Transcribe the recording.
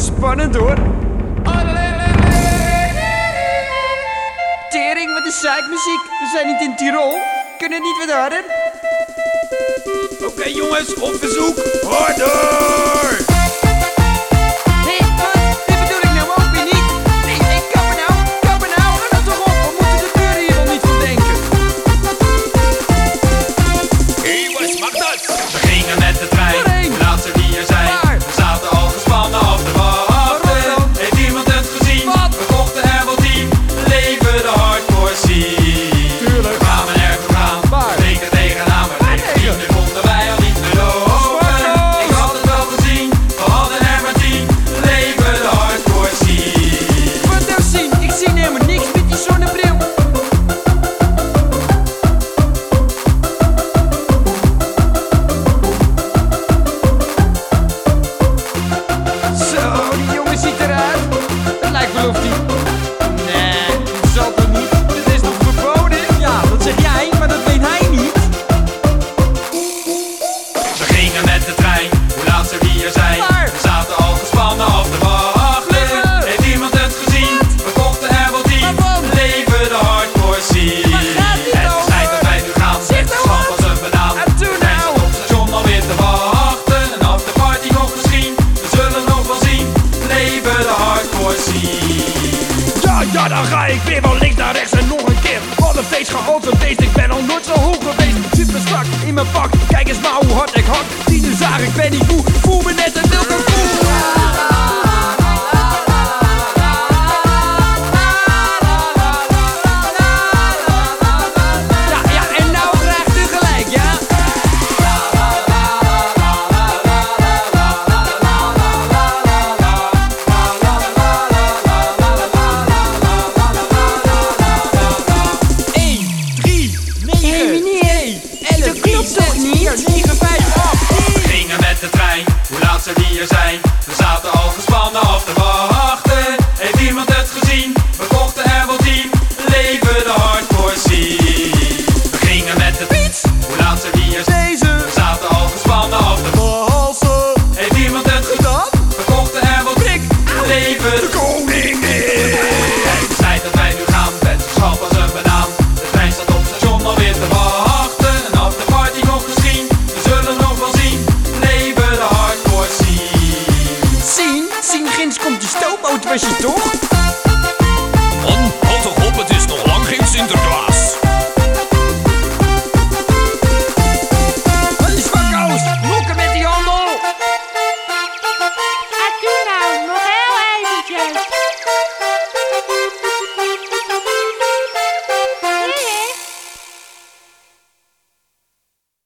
Spannend hoor. Tering, met de zeikmuziek? We zijn niet in Tirol. Kunnen niet wat harder? Oké jongens, op bezoek. Harder! Oh, ja dan ga ik weer van links naar rechts en nog een keer. Alle een feest geopend feest, ik ben al nooit zo hoog geweest. Super strak in mijn pak, kijk eens maar hoe hard ik hak. Tien uur zagen, ik ben niet moe, voel me net een klopt toch niet? 4, 9, 5, 8, 10. Gingen met de trein, hoe laat zou die er zijn? We zaten al gespannen Komt de stoomboot, was je toch? Man, houd toch op, het is nog lang geen Sinterklaas.